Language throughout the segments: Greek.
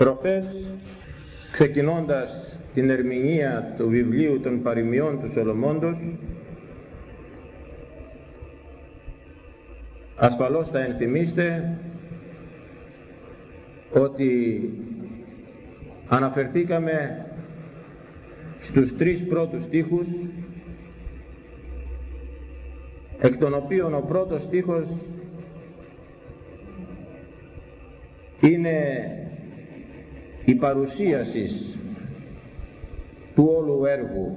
Προχθές ξεκινώντας την ερμηνεία του βιβλίου των παροιμιών του Σολομώντος ασφαλώς θα ενθυμίστε ότι αναφερθήκαμε στους τρεις πρώτους στίχους εκ των οποίων ο πρώτος στίχος είναι η παρουσίασης του όλου έργου.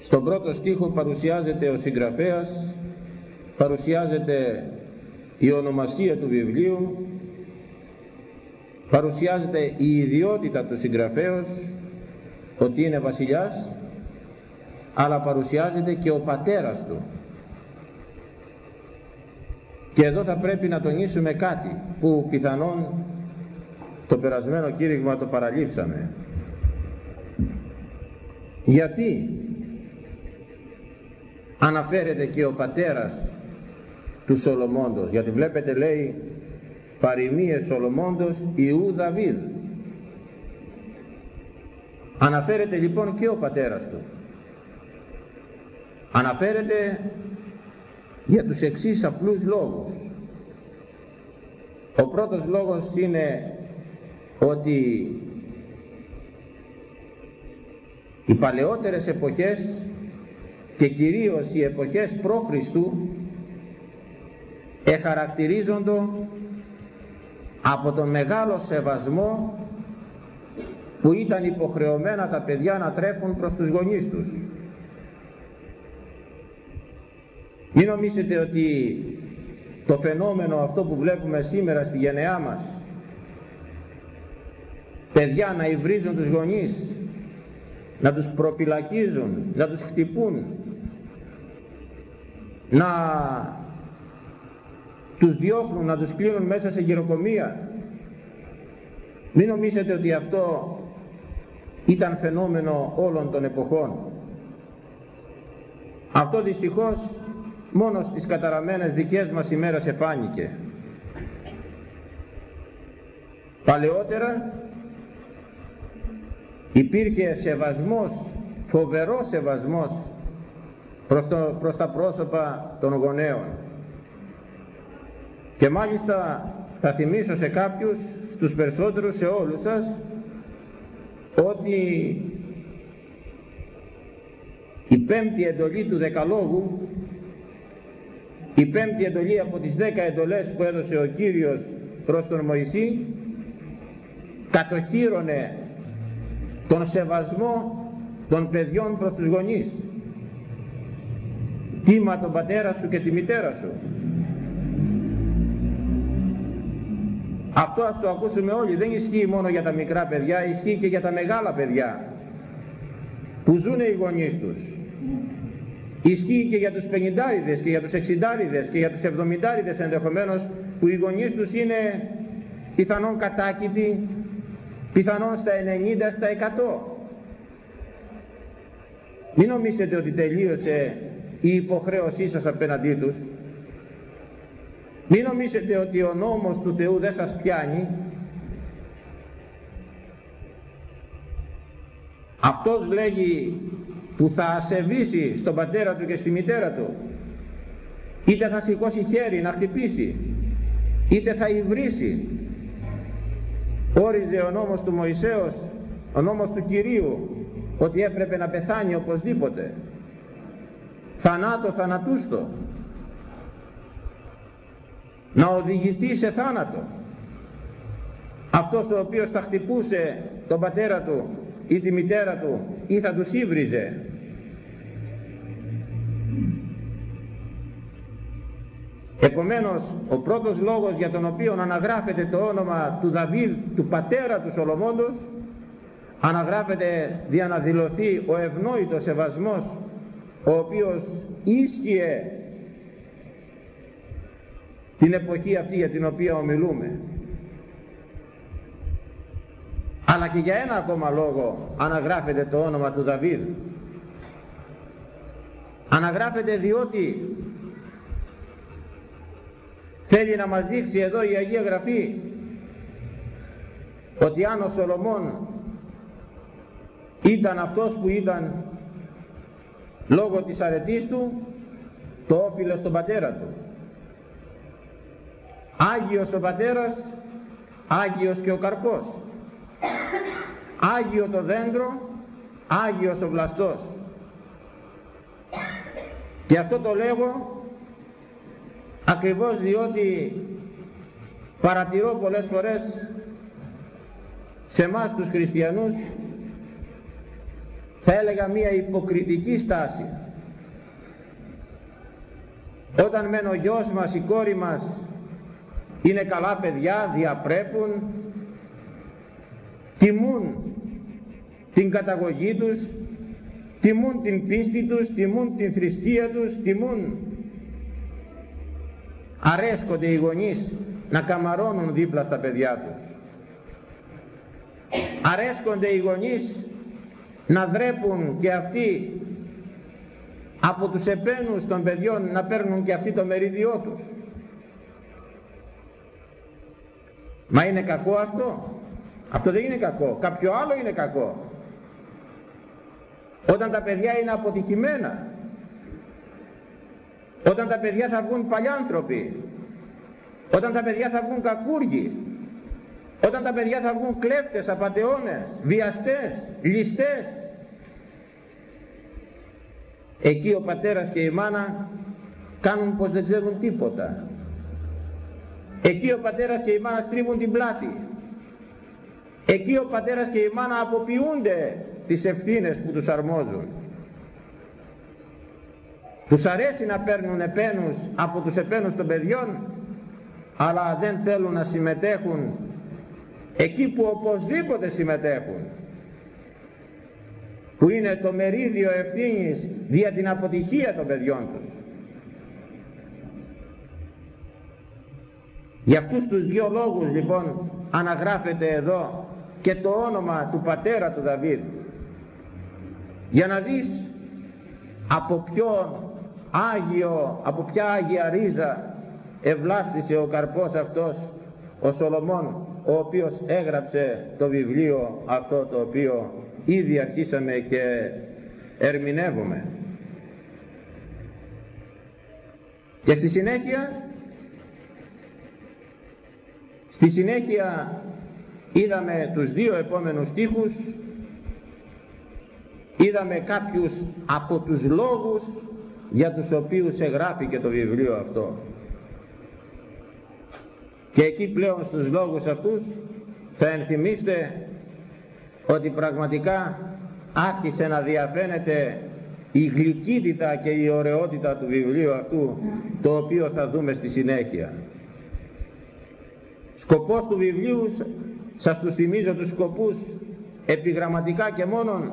Στον πρώτο στίχο παρουσιάζεται ο συγγραφέας, παρουσιάζεται η ονομασία του βιβλίου, παρουσιάζεται η ιδιότητα του συγγραφέως, ότι είναι βασιλιάς, αλλά παρουσιάζεται και ο πατέρας του. Και εδώ θα πρέπει να τονίσουμε κάτι που πιθανόν το περασμένο κήρυγμα το παραλείψαμε. Γιατί αναφέρεται και ο πατέρας του Σολομώντος, γιατί βλέπετε λέει παροιμίες Σολομώντος Ιού Δαβίδ. Αναφέρεται λοιπόν και ο πατέρας του. Αναφέρεται για τους εξής απλούς λόγους. Ο πρώτος λόγος είναι ότι οι παλαιότερες εποχές και κυρίως οι εποχές προ-Χριστού εχαρακτηρίζονται από τον μεγάλο σεβασμό που ήταν υποχρεωμένα τα παιδιά να τρέφουν προς τους γονείς τους. Μην νομίζετε ότι το φαινόμενο αυτό που βλέπουμε σήμερα στη γενεά μας παιδιά να υβρίζουν τους γονείς να τους προπυλακίζουν να τους χτυπούν να τους διώχνουν να τους κλείνουν μέσα σε γυροκομεία. Μην νομίζετε ότι αυτό ήταν φαινόμενο όλων των εποχών. Αυτό δυστυχώς μόνο στις καταραμένες δικές μας ημέρες εφάνηκε. Παλαιότερα υπήρχε σεβασμός φοβερός σεβασμός προς, το, προς τα πρόσωπα των γονέων. Και μάλιστα θα θυμίσω σε κάποιους στους περισσότερους σε όλους σας ότι η πέμπτη εντολή του Δεκαλόγου η πέμπτη εντολή από τις δέκα εντολές που έδωσε ο Κύριος προς τον Μωυσή κατοχύρωνε τον σεβασμό των παιδιών προς τους γονείς. Τίμα τον πατέρα σου και τη μητέρα σου. Αυτό ας το ακούσουμε όλοι. Δεν ισχύει μόνο για τα μικρά παιδιά ισχύει και για τα μεγάλα παιδιά που ζουν οι γονείς τους. Ισχύει και για τους πενηντάριδες και για τους εξιντάριδες και για τους εβδομηντάριδες ενδεχομένως που οι γονείς τους είναι πιθανόν κατάκητοι πιθανόν στα 90, στα 100. Μην νομίζετε ότι τελείωσε η υποχρέωσή σας απέναντί τους. Μην νομίζετε ότι ο νόμος του Θεού δεν σας πιάνει. Αυτός λέγει που θα ασεβήσει στον πατέρα του και στη μητέρα του είτε θα σηκώσει χέρι να χτυπήσει είτε θα υβρίσει όριζε ο νόμος του Μωυσέως ο νόμος του Κυρίου ότι έπρεπε να πεθάνει οπωσδήποτε. Θανάτο θανατούστο. Να οδηγηθεί σε θάνατο. Αυτός ο οποίος θα χτυπούσε τον πατέρα του ή τη μητέρα του ή θα τους ύβριζε Επομένως ο πρώτος λόγος για τον οποίο αναγράφεται το όνομα του Δαβίδ, του πατέρα του Σολομώντος, αναγράφεται για να δηλωθεί ο ευνόητος σεβασμός ο οποίος ίσχυε την εποχή αυτή για την οποία ομιλούμε. Αλλά και για ένα ακόμα λόγο αναγράφεται το όνομα του Δαβίδ. Αναγράφεται διότι θέλει να μας δείξει εδώ η Αγία Γραφή ότι αν ο Σολομών ήταν αυτός που ήταν λόγω της αρετής του το όφιλε στον πατέρα του. Άγιος ο πατέρας Άγιος και ο καρπός. Άγιο το δέντρο Άγιος ο βλαστός. Και αυτό το λέγω ακριβώς διότι παρατηρώ πολλές φορές σε μας τους χριστιανούς θα έλεγα μία υποκριτική στάση. Όταν μεν ο γιος μας, η κόρη μας είναι καλά παιδιά, διαπρέπουν τιμούν την καταγωγή τους τιμούν την πίστη τους, τιμούν την θρησκεία τους, τιμούν αρέσκονται οι γονείς να καμαρώνουν δίπλα στα παιδιά τους. Αρέσκονται οι γονείς να δρέπουν και αυτοί από τους επένους των παιδιών να παίρνουν και αυτοί το μερίδιό τους. Μα είναι κακό αυτό; Αυτό δεν είναι κακό. Κάποιο άλλο είναι κακό. Όταν τα παιδιά είναι αποτυχημένα όταν τα παιδιά θα βγουν παλιάνθρωποι όταν τα παιδιά θα βγουν κακούργοι όταν τα παιδιά θα βγουν κλέφτες, απατεώνες, βιαστές, ληστές. Εκεί ο πατέρας και η μάνα κάνουν πως δεν ξέρουν τίποτα. Εκεί ο πατέρας και η μάνα στρίβουν την πλάτη. Εκεί ο πατέρας και η μάνα αποποιούνται τις ευθύνες που τους αρμόζουν τους αρέσει να παίρνουν επένους από τους επένους των παιδιών αλλά δεν θέλουν να συμμετέχουν εκεί που οπωσδήποτε συμμετέχουν που είναι το μερίδιο ευθύνης δια την αποτυχία των παιδιών τους. Για αυτούς τους δύο λόγους λοιπόν αναγράφεται εδώ και το όνομα του πατέρα του Δαβίδ. Για να δεις από ποιο Άγιο, από ποια Άγια ρίζα ευλάστησε ο καρπός αυτός ο Σολομών ο οποίος έγραψε το βιβλίο αυτό το οποίο ήδη αρχίσαμε και ερμηνεύουμε. Και στη συνέχεια στη συνέχεια είδαμε τους δύο επόμενους στίχους είδαμε κάποιους από τους λόγους για τους οποίους εγγράφηκε το βιβλίο αυτό. Και εκεί πλέον στους λόγους αυτούς θα ενθυμίστε ότι πραγματικά άρχισε να διαφαίνεται η γλυκύτητα και η ωραιότητα του βιβλίου αυτού το οποίο θα δούμε στη συνέχεια. Σκοπός του βιβλίου σας τους θυμίζω τους σκοπούς επιγραμματικά και μόνον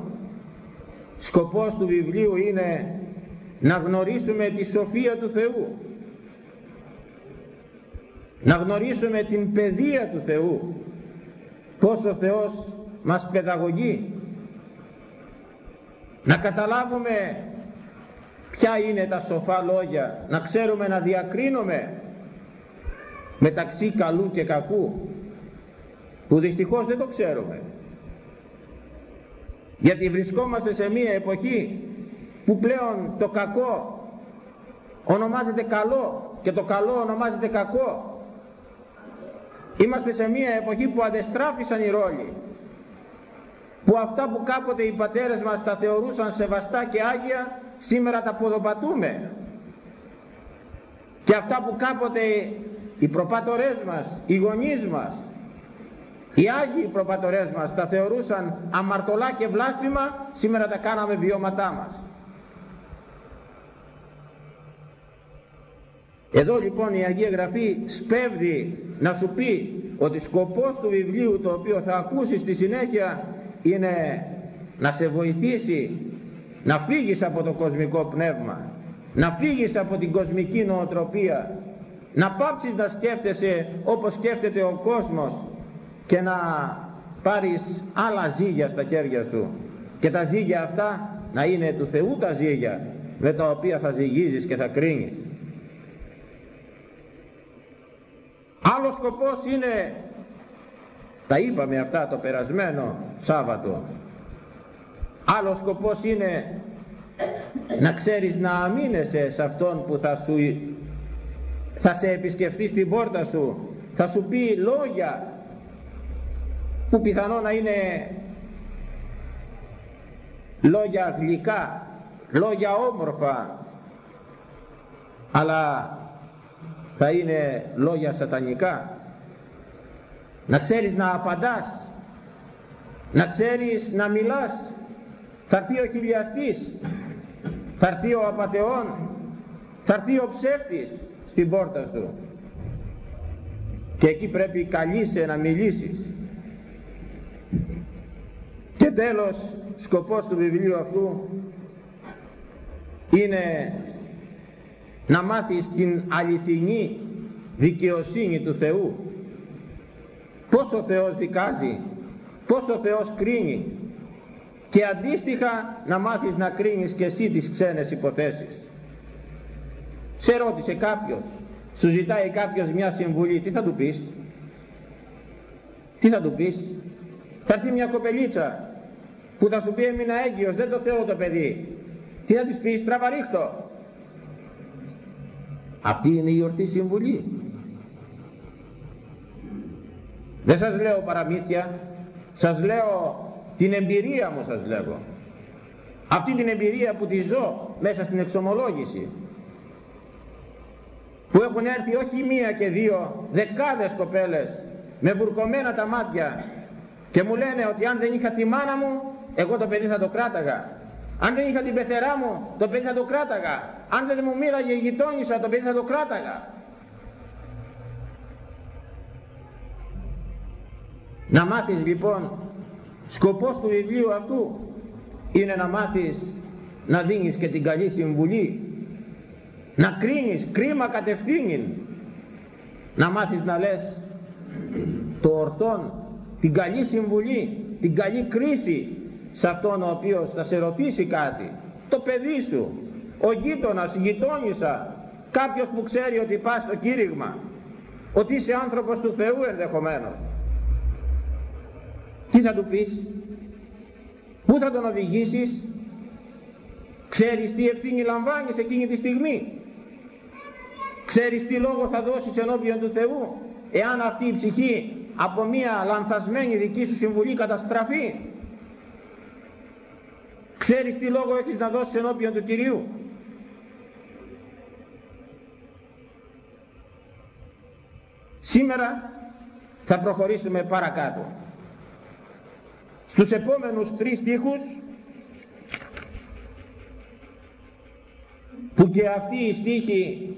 σκοπός του βιβλίου είναι να γνωρίσουμε τη σοφία του Θεού. Να γνωρίσουμε την παιδεία του Θεού. Πως ο Θεός μας παιδαγωγεί. Να καταλάβουμε ποια είναι τα σοφά λόγια. Να ξέρουμε να διακρίνουμε μεταξύ καλού και κακού που δυστυχώς δεν το ξέρουμε. Γιατί βρισκόμαστε σε μία εποχή που πλέον το κακό ονομάζεται καλό και το καλό ονομάζεται κακό είμαστε σε μία εποχή που αντεστράφησαν οι ρόλοι που αυτά που κάποτε οι πατέρες μας τα θεωρούσαν σεβαστά και άγια σήμερα τα ποδοπατούμε και αυτά που κάποτε οι προπάτορές μας, οι γονείς μας οι Άγιοι προπατορές μας τα θεωρούσαν αμαρτωλά και βλάσφημα, σήμερα τα κάναμε βιώματά μας. Εδώ λοιπόν η Αγία Γραφή σπέβδει να σου πει ότι σκοπός του βιβλίου το οποίο θα ακούσεις στη συνέχεια είναι να σε βοηθήσει να φύγεις από το κοσμικό πνεύμα, να φύγεις από την κοσμική νοοτροπία, να πάψεις να σκέφτεσαι όπως σκέφτεται ο κόσμος και να πάρεις άλλα ζύγια στα χέρια σου. Και τα ζύγια αυτά να είναι του Θεού τα ζύγια με τα οποία θα ζυγίζεις και θα κρίνεις Άλλος σκοπός είναι τα είπαμε αυτά το περασμένο Σάββατο άλλος σκοπός είναι να ξέρεις να αμήνεσαι σε αυτόν που θα σου θα σε επισκεφτεί στην πόρτα σου θα σου πει λόγια που πιθανό να είναι λόγια γλυκά λόγια όμορφα αλλά θα είναι λόγια σατανικά. Να ξέρεις να απαντάς. Να ξέρεις να μιλάς. Θα έρθει ο χιλιαστής. Θα έρθει ο απατεών. Θα έρθει ο ψεύτης στην πόρτα σου. Και εκεί πρέπει καλείσαι να μιλήσεις. Και τέλος σκοπός του βιβλίου αυτού είναι να μάθεις την αληθινή δικαιοσύνη του Θεού. Πως ο Θεός δικάζει πως ο Θεός κρίνει. Και αντίστοιχα να μάθεις να κρίνεις και εσύ τις ξένες υποθέσεις. Σε ρώτησε κάποιος σου ζητάει κάποιος μια συμβουλή τι θα του πεις; Τι θα του πεις; Θα έρθει μια κοπελίτσα που θα σου πει έμεινα έγκυος δεν το θέλω το παιδί τι θα της πεις; Τραβαρίχτω αυτή είναι η ορθή συμβουλή. Δεν σας λέω παραμύθια σας λέω την εμπειρία μου σας λέω αυτή την εμπειρία που τη ζω μέσα στην εξομολόγηση που έχουν έρθει όχι μία και δύο δεκάδες κοπέλες με βουρκωμένα τα μάτια και μου λένε ότι αν δεν είχα τη μάνα μου εγώ το παιδί θα το κράταγα. Αν δεν είχα την πεθερά μου το παιδί θα το κράταγα αν δεν μου μοίραγε η γειτόνισσα το παιδί θα το κράταγα. Να μάθεις λοιπόν σκοπός του βιβλίου αυτού είναι να μάθεις να δίνεις και την καλή συμβουλή να κρίνεις κρίμα κατευθύνει να μάθεις να λες το ορθόν την καλή συμβουλή την καλή κρίση σε αυτόν ο οποίος θα σε ρωτήσει κάτι. Το παιδί σου ο γείτονας, η γειτόνισσα κάποιος που ξέρει ότι πας στο κήρυγμα ότι είσαι άνθρωπος του Θεού ενδεχομένως. Τι θα του πεις; Πού θα τον οδηγήσεις; Ξέρεις τι ευθύνη λαμβάνεις εκείνη τη στιγμή; Ξέρεις τι λόγο θα δώσεις ενώπιον του Θεού εάν αυτή η ψυχή από μια λανθασμένη δική σου συμβουλή καταστραφεί; Ξέρεις τι λόγο έχεις να δώσεις ενώπιον του Κυρίου; Σήμερα θα προχωρήσουμε παρακάτω στους επόμενους τρεις στίχους που και αυτοί οι στίχοι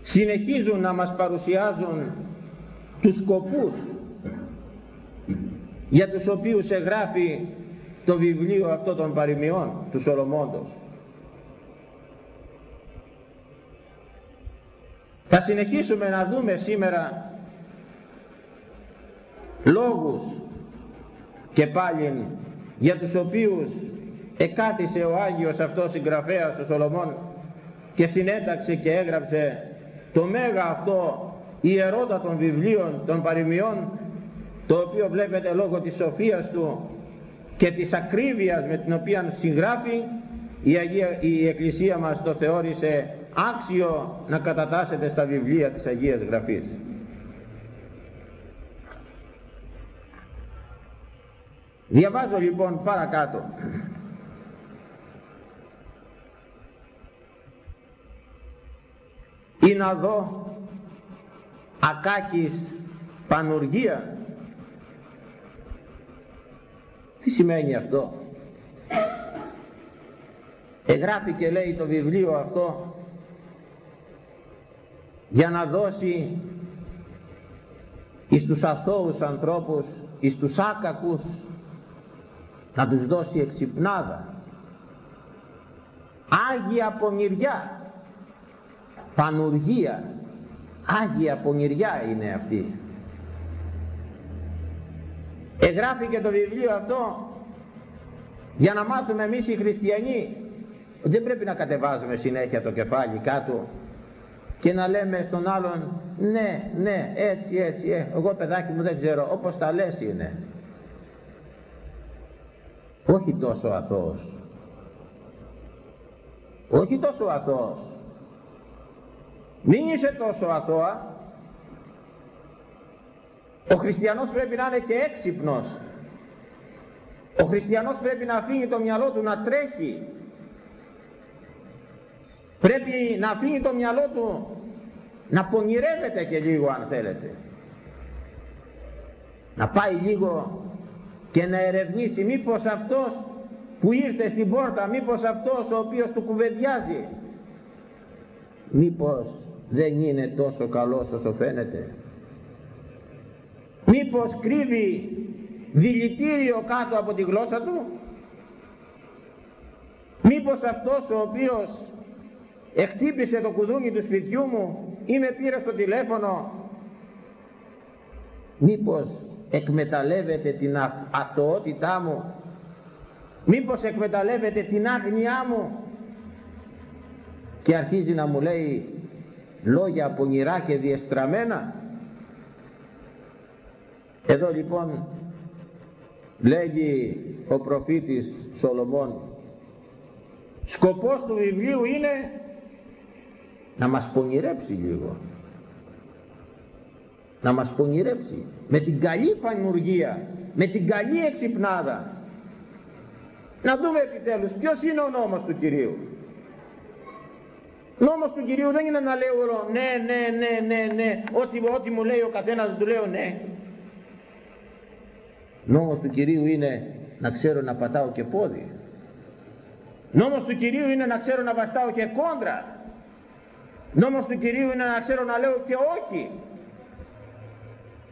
συνεχίζουν να μας παρουσιάζουν τους σκοπούς για τους οποίους εγγράφει το βιβλίο αυτό των παροιμιών τους Σολομόντος. Θα συνεχίσουμε να δούμε σήμερα λόγους και πάλι για τους οποίους εκάτησε ο Άγιος αυτός συγγραφέας ο Σολομών και συνέταξε και έγραψε το μέγα αυτό ιερότατων βιβλίων των παροιμιών το οποίο βλέπετε λόγω της σοφίας του και της ακρίβειας με την οποία συγγράφει η, Αγία, η Εκκλησία μας το θεώρησε άξιο να κατατάσσεται στα βιβλία της Αγίας Γραφής. Διαβάζω λοιπόν παρακάτω. Ή να δω ακάκης πανουργία. Τι σημαίνει αυτό; Εγγράφει και λέει το βιβλίο αυτό για να δώσει εις τους αθώους ανθρώπους, εις τους άκακους να τους δώσει εξυπνάδα. Άγια πονηριά πανουργία. Άγια πονηριά είναι αυτή. Εγγράφει και το βιβλίο αυτό για να μάθουμε εμείς οι χριστιανοί δεν πρέπει να κατεβάζουμε συνέχεια το κεφάλι κάτω και να λέμε στον άλλον ναι, ναι, έτσι, έτσι, ε, εγώ παιδάκι μου δεν ξέρω, όπως τα λες είναι. Όχι τόσο αθώος. Όχι τόσο αθώος. Μην είσαι τόσο αθώα. Ο χριστιανός πρέπει να είναι και έξυπνος. Ο χριστιανός πρέπει να αφήνει το μυαλό του να τρέχει. Πρέπει να αφήνει το μυαλό του να πονηρεύεται και λίγο αν θέλετε. Να πάει λίγο και να ερευνήσει μήπως αυτός που ήρθε στην πόρτα, μήπως αυτός ο οποίος του κουβεντιάζει, μήπως δεν είναι τόσο καλός όσο φαίνεται. Μήπως κρύβει δηλητήριο κάτω από τη γλώσσα του. Μήπως αυτός ο οποίος εκτύπησε το κουδούνι του σπιτιού μου ή με πήρε στο τηλέφωνο. Μήπως εκμεταλλεύεται την αθωότητά μου; Μήπως εκμεταλλεύεται την άγνοιά μου; Και αρχίζει να μου λέει λόγια πονηρά και διεστραμμένα. Εδώ λοιπόν λέγει ο προφήτης Σολομών σκοπός του βιβλίου είναι να μας πονηρέψει λίγο. Να μας πονηρέψει. Με την καλή πανουργία με την καλή εξυπνάδα. Να δούμε επιτέλους ποιος είναι ο νόμος του Κυρίου. Νόμος του Κυρίου δεν είναι να λέω όλο ναι ναι ναι ναι ναι ό,τι, ό,τι μου λέει ο καθένας του λέω ναι νόμος του Κυρίου είναι να ξέρω να πατάω και πόδι. Νόμος του Κυρίου είναι να ξέρω να βαστάω και κόντρα Νόμος του Κυρίου είναι να ξέρω να λέω και όχι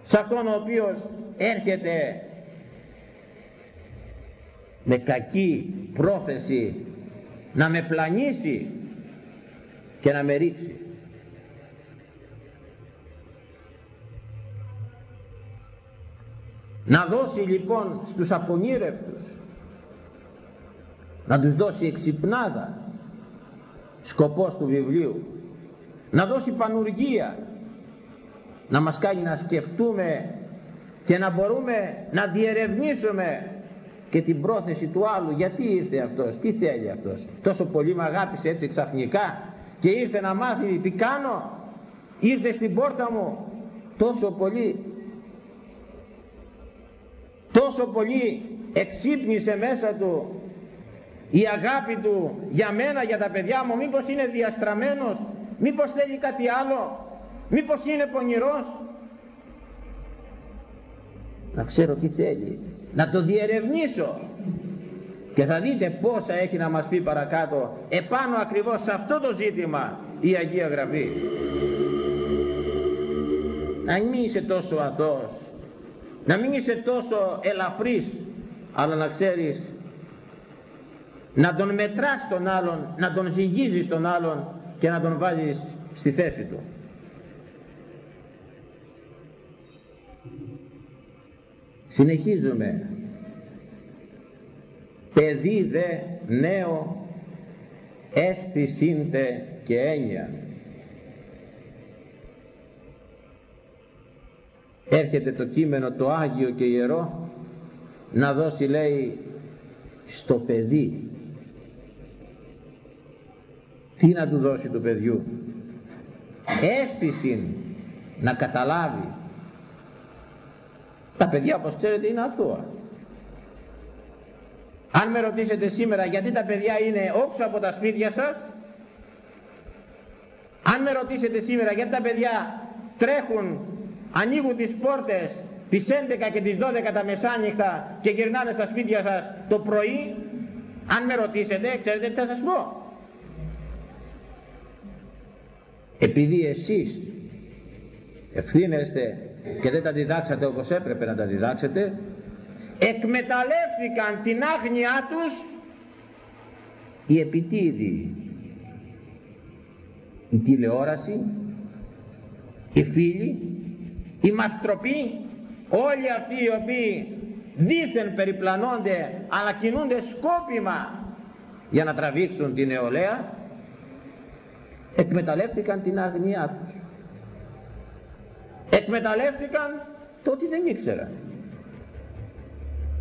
σε αυτόν ο οποίος έρχεται με κακή πρόθεση να με πλανήσει και να με ρίξει. Να δώσει λοιπόν στους απονήρευτους να τους δώσει εξυπνάδα σκοπός του βιβλίου να δώσει πανουργία. Να μας κάνει να σκεφτούμε και να μπορούμε να διερευνήσουμε και την πρόθεση του άλλου. Γιατί ήρθε αυτός, τι θέλει αυτός. Τόσο πολύ με αγάπησε έτσι ξαφνικά και ήρθε να μάθει τι κάνω; Ήρθε στην πόρτα μου τόσο πολύ τόσο πολύ εξύπνησε μέσα του η αγάπη του για μένα, για τα παιδιά μου. Μήπως είναι διαστραμμένος; Μήπως θέλει κάτι άλλο; Μήπως είναι πονηρός; Να ξέρω τι θέλει. Να το διερευνήσω. Και θα δείτε πόσα έχει να μας πει παρακάτω επάνω ακριβώς σε αυτό το ζήτημα η Αγία Γραφή. Να μην είσαι τόσο αθώος. Να μην είσαι τόσο ελαφρύς. Αλλά να ξέρεις να τον μετράς τον άλλον να τον ζυγίζεις τον άλλον και να τον βάλεις στη θέση του. Συνεχίζουμε. Παιδί δε νέο αίσθησίντε και έννοια. Έρχεται το κείμενο το Άγιο και Ιερό να δώσει λέει στο παιδί τι να του δώσει του παιδιού; Αίσθηση να καταλάβει. Τα παιδιά όπως ξέρετε είναι αθώα. Αν με ρωτήσετε σήμερα γιατί τα παιδιά είναι όξω από τα σπίτια σας αν με ρωτήσετε σήμερα γιατί τα παιδιά τρέχουν ανοίγουν τις πόρτες τις 11 και τις 12 τα μεσάνυχτα και γυρνάνε στα σπίτια σας το πρωί αν με ρωτήσετε ξέρετε τι θα σας πω επειδή εσείς ευθύνεστε και δεν τα διδάξατε όπως έπρεπε να τα διδάξετε εκμεταλλεύτηκαν την άγνοιά τους οι επιτίδιοι η τηλεόραση οι φίλοι οι μαστροποί όλοι αυτοί οι οποίοι δίθεν περιπλανώνται αλλά κινούνται σκόπιμα για να τραβήξουν την νεολαία εκμεταλλεύτηκαν την αγνιά τους. Εκμεταλλεύτηκαν το ότι δεν ήξεραν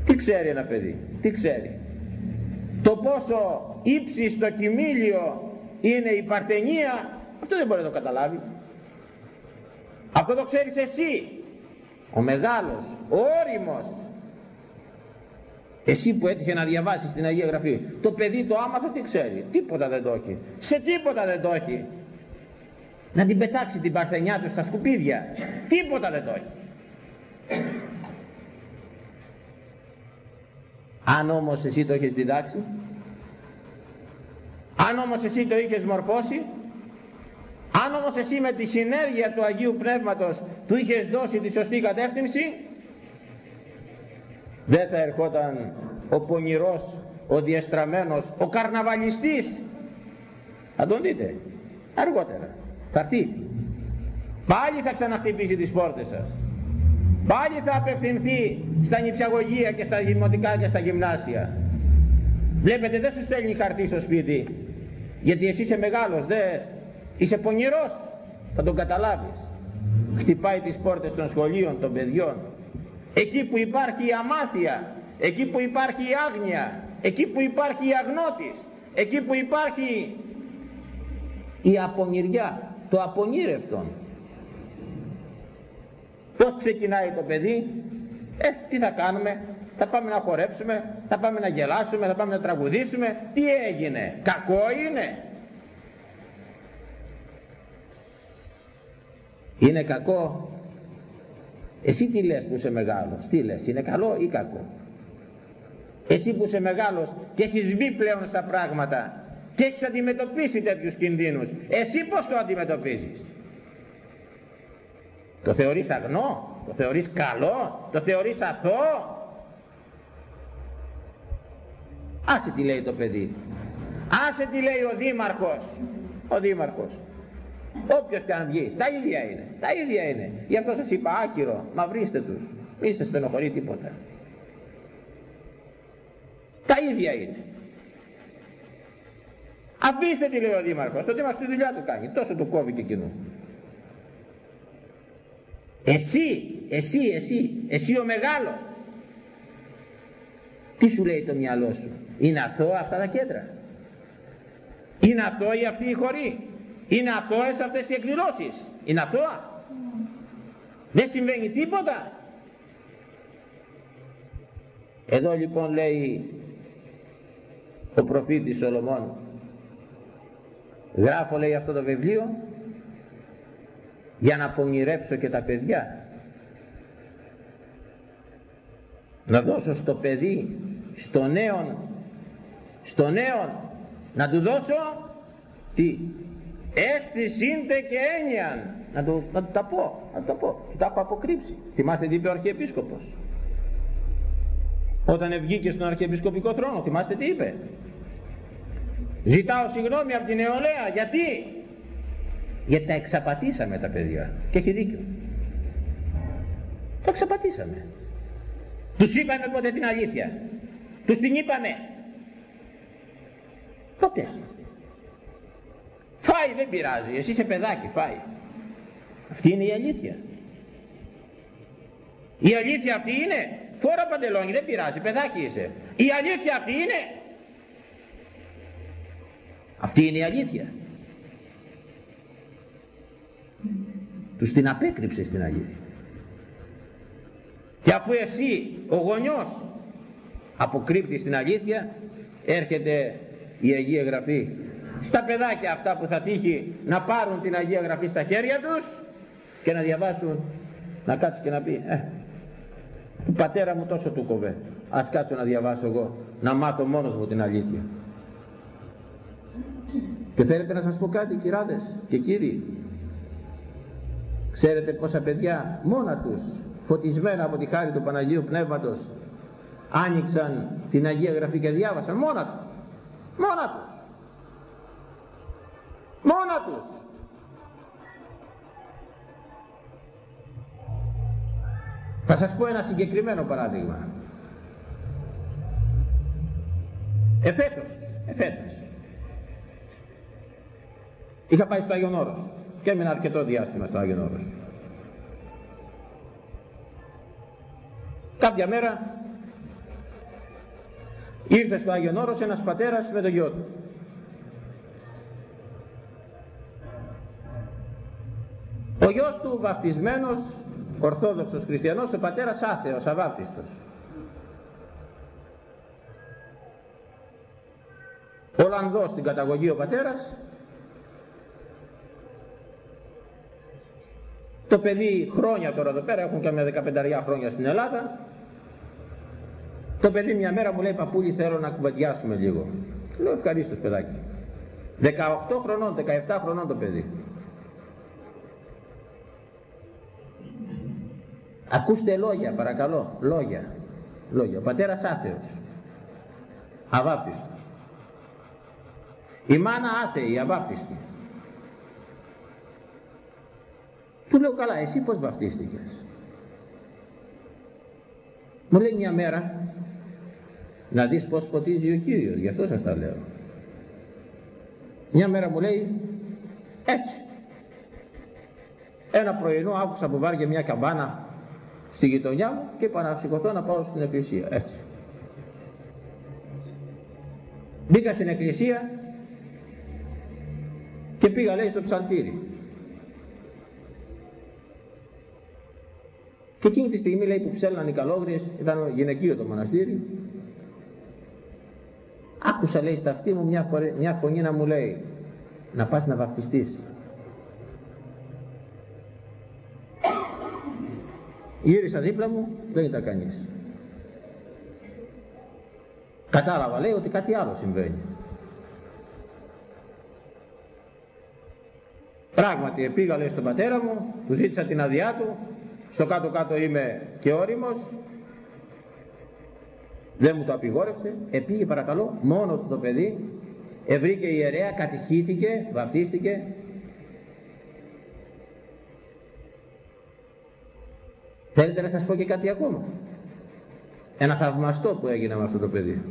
τι ξέρει ένα παιδί τι ξέρει. Το πόσο ύψιστο κοιμήλιο είναι η παρτενία αυτό δεν μπορεί να το καταλάβει. Αυτό το ξέρεις εσύ. Ο μεγάλος, ο όριμος εσύ που έτυχε να διαβάσεις την Αγία Γραφή το παιδί το άμαθο τι ξέρει; Τίποτα δεν το έχει. Σε τίποτα δεν το έχει. Να την πετάξει την παρθενιά του στα σκουπίδια τίποτα δεν το έχει. Αν όμως εσύ το έχεις διδάξει αν όμως εσύ το είχες μορφώσει αν όμως εσύ με τη συνέργεια του Αγίου Πνεύματος του είχες δώσει τη σωστή κατεύθυνση δεν θα ερχόταν ο πονηρός, ο διεστραμμένος, ο καρναβαλιστής. Θα τον δείτε αργότερα. Θα έρθει. Πάλι θα ξαναχτυπήσει τις πόρτες σας. Πάλι θα απευθυνθεί στα νηπιαγωγεία και στα δημοτικά και στα γυμνάσια. Βλέπετε δεν σου στέλνει χαρτί στο σπίτι γιατί εσύ είσαι μεγάλος δεν είσαι πονηρός. Θα τον καταλάβεις. Χτυπάει τις πόρτες των σχολείων των παιδιών εκεί που υπάρχει η αμάθεια εκεί που υπάρχει η άγνοια εκεί που υπάρχει η αγνότης εκεί που υπάρχει η απονηριά το απονήρευτον. Πως ξεκινάει το παιδί; Ε τι θα κάνουμε; Θα πάμε να χορέψουμε θα πάμε να γελάσουμε θα πάμε να τραγουδήσουμε. Τι έγινε; Κακό είναι. Είναι κακό; Εσύ τι λες που είσαι μεγάλος τι λες είναι καλό ή κακό; Εσύ που είσαι μεγάλος και έχεις μπει πλέον στα πράγματα και έχεις αντιμετωπίσει τέτοιους κινδύνους εσύ πως το αντιμετωπίζεις; Το θεωρείς αγνό το θεωρείς καλό το θεωρείς αθώο; Άσε τι λέει το παιδί. Άσε τι λέει ο δήμαρχος. Ο δήμαρχος όποιος και αν βγει τα ίδια είναι τα ίδια είναι γι' αυτό σας είπα άκυρο μα βρίστε τους μη σε στενοχωρεί τίποτα τα ίδια είναι Αφήστε τι λέει ο Δήμαρχος, ο Δήμαρχος τη δουλειά του κάνει, τόσο του κόβει και κοινού. Εσύ, εσύ, εσύ, εσύ ο μεγάλος. Τι σου λέει το μυαλό σου, είναι αθώα αυτά τα κέντρα; Είναι αθώοι αυτή η χωρή. Είναι αθώες αυτές οι εκδηλώσεις. Είναι αθώα. Δεν συμβαίνει τίποτα. Εδώ λοιπόν λέει ο προφήτης Σολομών Γράφω λέει αυτό το βιβλίο για να πονηρέψω και τα παιδιά. Να δώσω στο παιδί, στο νέο, στο νέο, να του δώσω τι, αίσθησίντε και έννοια. Να του, να του τα πω, να του τα πω. Του τα έχω αποκρύψει. Θυμάστε τι είπε ο Αρχιεπίσκοπος; Όταν βγήκε στον Αρχιεπισκοπικό θρόνο, θυμάστε τι είπε; Ζητάω συγγνώμη από την νεολαία. Γιατί; Γιατί τα εξαπατήσαμε τα παιδιά. Και έχει δίκιο. Το εξαπατήσαμε. Τους είπαμε ποτέ την αλήθεια. Τους την είπαμε. Ποτέ. Φάει δεν πειράζει. Εσύ είσαι παιδάκι φάει. Αυτή είναι η αλήθεια. Η αλήθεια αυτή είναι. Φόρα παντελόνι δεν πειράζει. Παιδάκι είσαι. Η αλήθεια αυτή είναι. Αυτή είναι η αλήθεια. Τους την απέκρυψε στην αλήθεια. Και αφού εσύ ο γονιός αποκρύπτεις την αλήθεια έρχεται η Αγία Γραφή στα παιδάκια αυτά που θα τύχει να πάρουν την Αγία Γραφή στα χέρια τους και να διαβάσουν να κάτσει και να πει ε, του πατέρα μου τόσο του κοβέ ας κάτσω να διαβάσω εγώ να μάθω μόνος μου την αλήθεια και θέλετε να σας πω κάτι κυράδες και κύριοι; Ξέρετε πόσα παιδιά μόνα τους φωτισμένα από τη χάρη του Παναγίου Πνεύματος άνοιξαν την Αγία Γραφή και διάβασαν; Μόνα τους. Μόνα τους. Μόνα τους. Θα σας πω ένα συγκεκριμένο παράδειγμα. Εφέτος, εφέτος. Είχα πάει στο Άγιον Όρος και έμεινα αρκετό διάστημα στο Άγιον Όρος. Κάποια μέρα ήρθε στο Άγιον Όρος ένας πατέρας με το γιο του. Ο γιος του βαπτισμένος, ορθόδοξος χριστιανός, ο πατέρας άθεος, αβάπτιστος. Ολλανδός στην καταγωγή ο πατέρας, το παιδί χρόνια τώρα εδώ πέρα, έχουν και με 15 χρόνια στην Ελλάδα, το παιδί μια μέρα μου λέει παππούλη θέλω να κουβεντιάσουμε λίγο. Λέω ευχαρίστω παιδάκι. 18 χρονών, 17 χρονών το παιδί. Ακούστε λόγια παρακαλώ, λόγια. Λόγια. Ο πατέρας άθεος. Αβάπτιστος. Η μάνα άθεη, αβάπτιστη. Του λέω καλά, εσύ πώς βαφτίστηκες; Μου λέει μια μέρα, να δεις πως ποτίζει ο Κύριος, γι' αυτό σας τα λέω. Μια μέρα μου λέει, έτσι. Ένα πρωινό άκουσα που βάρια μια καμπάνα στη γειτονιά μου και είπα να σηκωθώ να πάω στην εκκλησία, έτσι. Μπήκα στην εκκλησία και πήγα λέει στο ψαλτήρι. Και εκείνη τη στιγμή λέει που ψέλναν οι καλόγριες, ήταν γυναικείο το μοναστήρι, άκουσα λέει στα αυτή μου μια, μια φωνή να μου λέει να πας να βαπτιστείς. Γύρισα δίπλα μου, δεν ήταν κανείς. Κατάλαβα λέει ότι κάτι άλλο συμβαίνει. Πράγματι πήγα λέει στον πατέρα μου, του ζήτησα την αδειά του, στο κάτω κάτω είμαι και όριμος, δεν μου το απειγόρευσε, επήγε παρακαλώ μόνος του το παιδί, ευρήκε ιερέα, κατηχήθηκε, βαπτίστηκε. Θέλετε να σας πω και κάτι ακόμα; Ένα θαυμαστό που έγινε με αυτό το παιδί.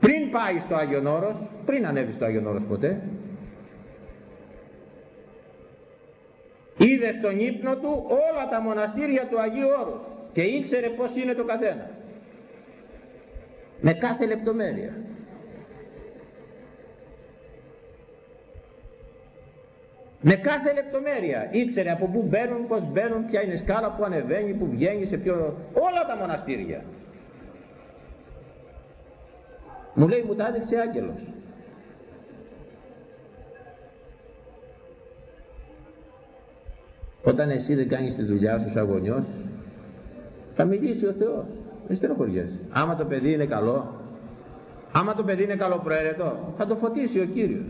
Πριν πάει στο Άγιον Όρος, πριν ανέβει στο Άγιον Όρος ποτέ, είδε στον ύπνο του όλα τα μοναστήρια του Αγίου Όρους και ήξερε πως είναι το καθένας με κάθε λεπτομέρεια με κάθε λεπτομέρεια. Ήξερε από πού μπαίνουν, πως μπαίνουν, ποια είναι σκάλα, που ανεβαίνει, που βγαίνει, σε ποιο... όλα τα μοναστήρια. Μου λέει μου τα έδειξε άγγελος όταν εσύ δεν κάνεις τη δουλειά σου σαν γονιός θα μιλήσει ο Θεός. Μην στενοχωριέσαι άμα το παιδί είναι καλό άμα το παιδί είναι καλοπροαίρετο θα το φωτίσει ο Κύριος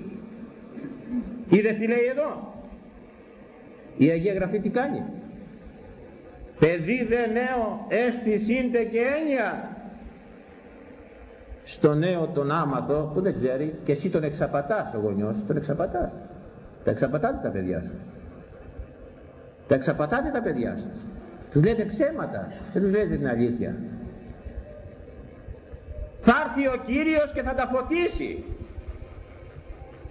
είδες τι λέει εδώ; Η Αγία Γραφή τι κάνει; Παιδί δε νέο έστι σύντε και έννοια στο νέο τον άματο που δεν ξέρει και εσύ τον εξαπατάς ο γονιός τον εξαπατάς τα εξαπατάτε τα παιδιά σας τα εξαπατάτε τα παιδιά σας τους λέτε ψέματα, δεν τους λέτε την αλήθεια. Θα έρθει ο Κύριος και θα τα φωτίσει.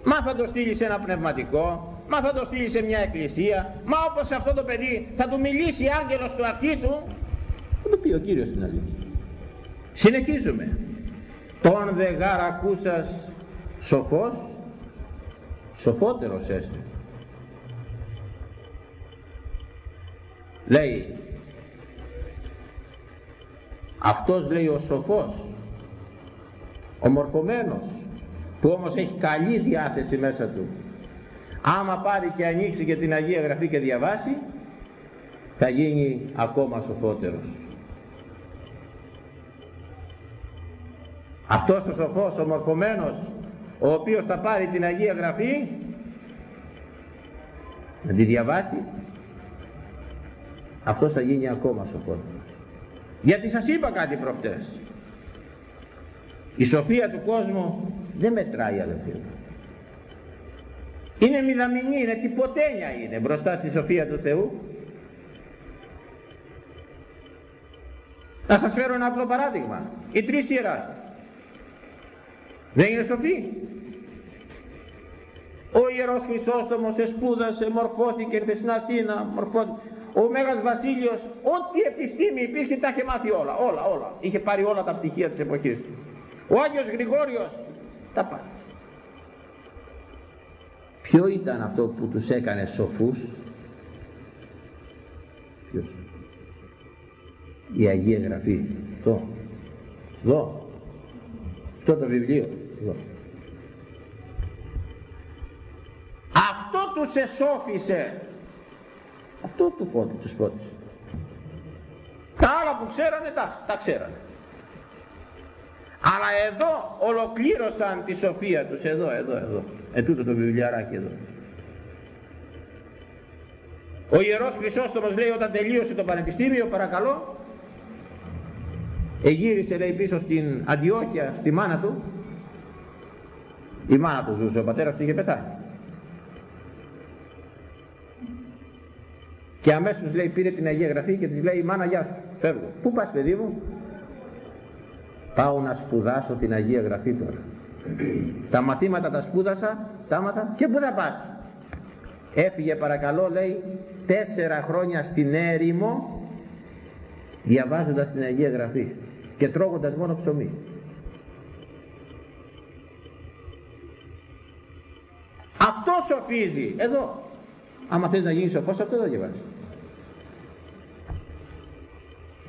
Μα θα το στείλει σε ένα πνευματικό, μα θα το στείλει σε μια εκκλησία, μα όπως αυτό το παιδί θα του μιλήσει άγγελος του αυτί του, θα το πει ο Κύριος την αλήθεια. Συνεχίζουμε. Τον δε ακούσας σοφός, σοφότερος έστω. Λέει, αυτός λέει ο σοφός, ο μορφωμένος, που όμως έχει καλή διάθεση μέσα του. Άμα πάρει και ανοίξει και την Αγία Γραφή και διαβάσει, θα γίνει ακόμα σοφότερος. Αυτός ο σοφός, ο μορφωμένος, ο οποίος θα πάρει την Αγία Γραφή, να τη διαβάσει, αυτός θα γίνει ακόμα σοφότερος. Γιατί σας είπα κάτι προχτές. Η σοφία του κόσμου δεν μετράει αδελφοί μου. Είναι μηδαμινή, είναι τυποτένια είναι μπροστά στη σοφία του Θεού. Να σας φέρω ένα απλό παράδειγμα. Οι τρεις ιεράς. Δεν είναι σοφοί; Ο Ιερός Χρυσόστομος εσπούδασε, μορφώθηκε στην Αθήνα, μορφώθηκε. Ο Μέγας Βασίλειος, ό,τι επιστήμη υπήρχε τα είχε μάθει όλα, όλα, όλα. Είχε πάρει όλα τα πτυχία της εποχής του. Ο Άγιος Γρηγόριος τα πάρει. Ποιο ήταν αυτό που τους έκανε σοφούς; Ποιος; Η Αγία Γραφή. Το. Εδώ. Αυτό το βιβλίο. Εδώ. Αυτό τους εσώφησε. Αυτό του πόντι, τους πόντι. Τα άλλα που ξέρανε, τα, τα ξέρανε. Αλλά εδώ ολοκλήρωσαν τη σοφία τους, εδώ, εδώ, εδώ. Ε, τούτο το βιβλιαράκι εδώ. Ο Ιερός Χρυσόστομος λέει όταν τελείωσε το πανεπιστήμιο, παρακαλώ, εγύρισε λέει πίσω στην Αντιόχεια, στη μάνα του, η μάνα του ζούσε, ο πατέρας του είχε πεθάνει. Και αμέσως λέει πήρε την Αγία Γραφή και της λέει η μάνα γεια σου, φεύγω. Πού πας παιδί μου, πάω να σπουδάσω την Αγία Γραφή τώρα. τα μαθήματα τα σπούδασα, τα μάθα και πού θα πας. Έφυγε παρακαλώ λέει τέσσερα χρόνια στην έρημο διαβάζοντας την Αγία Γραφή και τρώγοντας μόνο ψωμί. Αυτό σοφίζει. Εδώ. Άμα θες να γίνεις σοφός αυτό δεν διαβάζεις.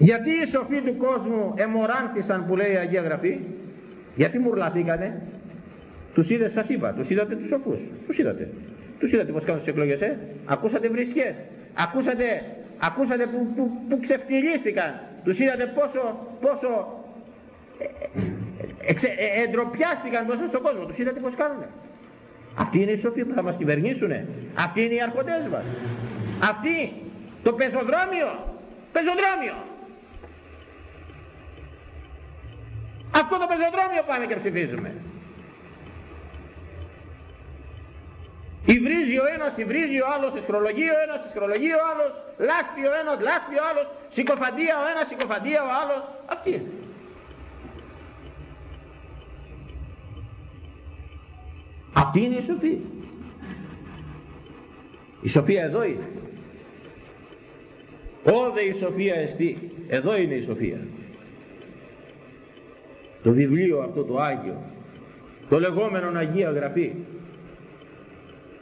Γιατί οι σοφοί του κόσμου εμοράντησαν που λέει η Αγία Γραφή; Γιατί μουρλαθήκανε; Τους είδε σας είπα. Τους είδατε τους σοφούς. Τους είδατε. Τους είδατε πως κάνουν τις εκλογές. Ε; Ακούσατε βρισχές. Ακούσατε, ακούσατε που, που, που ξεφτυλίστηκαν. Τους είδατε πόσο, πόσο ε, ε, ε, εντροπιάστηκαν μέσα στον κόσμο. Τους είδατε πως κάνουνε. Αυτοί είναι οι σοφοί που θα μας κυβερνήσουν. Αυτοί είναι οι αρχοντές μας. Αυτοί το πεζοδρόμιο. Πεζοδρόμιο. Αυτό το πεζοδρόμιο πάμε και ψηφίζουμε. Υβρίζει ο ένας, υβρίζει ο άλλος, ισχρολογεί ο ένας, ισχρολογεί ο άλλος, λάσπει ο ένας, λάσπει ο άλλος, συκοφαντία ο ένας, συκοφαντία ο άλλος. Αυτή είναι. Αυτή είναι η σοφία. Η σοφία εδώ είναι. Όδε η σοφία εστί. Εδώ είναι η σοφία. Το βιβλίο αυτό το Άγιο. Το λεγόμενο Αγία Γραφή.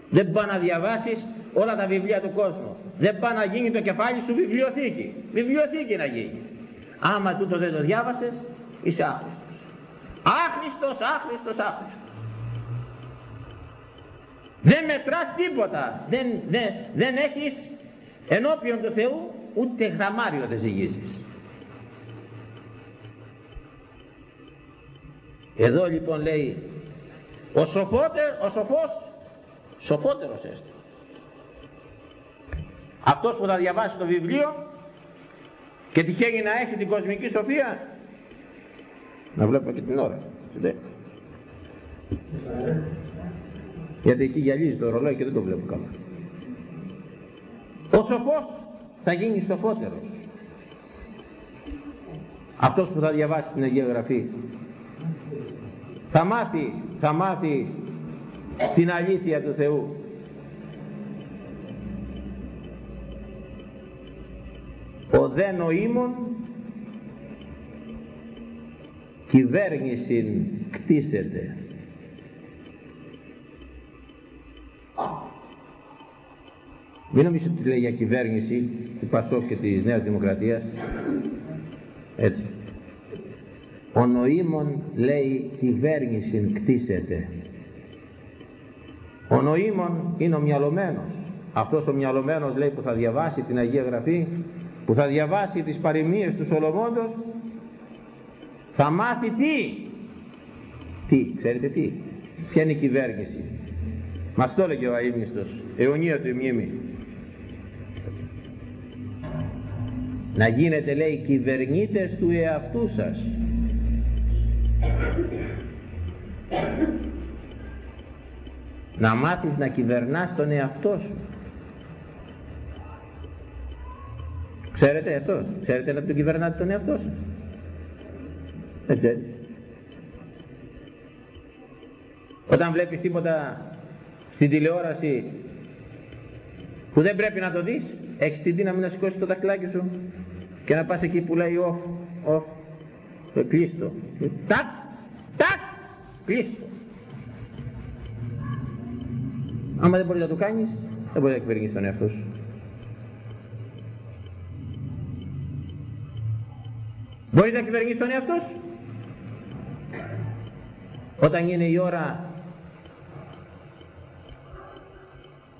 Δεν πάει να διαβάσεις όλα τα βιβλία του κόσμου. Δεν πάει να γίνει το κεφάλι σου βιβλιοθήκη. Βιβλιοθήκη να γίνει. Άμα τούτο δεν το διάβασες, είσαι άχρηστος. Άχρηστος, άχρηστος, άχρηστος. Δεν μετράς τίποτα. Δεν, δεν, δεν έχεις ενώπιον του Θεού ούτε γραμμάριο δεν ζυγίζεις. Εδώ λοιπόν λέει ο, σοφότερ, ο σοφός σοφότερος έστω. Αυτός που θα διαβάσει το βιβλίο και τυχαίνει να έχει την κοσμική σοφία να βλέπω και την ώρα. Γιατί εκεί γυαλίζει το ρολόι και δεν το βλέπω καλά. Ο σοφός θα γίνει σοφότερος. Αυτός που θα διαβάσει την Αγία Γραφή θα μάθει, θα μάθει την αλήθεια του Θεού. Ο δε νοήμων κυβέρνηση κτίσεται. Μην νομίζετε ότι λέει για κυβέρνηση του Πασόκ και της Νέας Δημοκρατίας. Έτσι. Ο νοήμων λέει κυβέρνηση κτίσεται. Ο νοήμων είναι ο μυαλωμένος. Αυτός ο μυαλωμένος λέει που θα διαβάσει την Αγία Γραφή, που θα διαβάσει τις παροιμίες του Σολομόντος, θα μάθει τι; Τι, ξέρετε τι; Ποια είναι η κυβέρνηση; Μας το έλεγε ο αείμνηστος, αιωνία του η μνήμη. Να γίνετε λέει κυβερνήτες του εαυτού σας. Να μάθεις να κυβερνάς τον εαυτό σου. Ξέρετε αυτό, ξέρετε να τον κυβερνάτε τον εαυτό σας. Έτσι, Όταν βλέπεις τίποτα στην τηλεόραση που δεν πρέπει να το δεις έχεις την δύναμη να σηκώσεις το δαχτυλάκι σου και να πας εκεί που λέει off, off το κλείστο τάκ, τάκ, κλείστο άμα δεν μπορείς να το κάνεις δεν μπορείς να κυβερνήσεις τον εαυτό σου. Μπορείς να κυβερνήσεις τον εαυτό σου. Όταν είναι η ώρα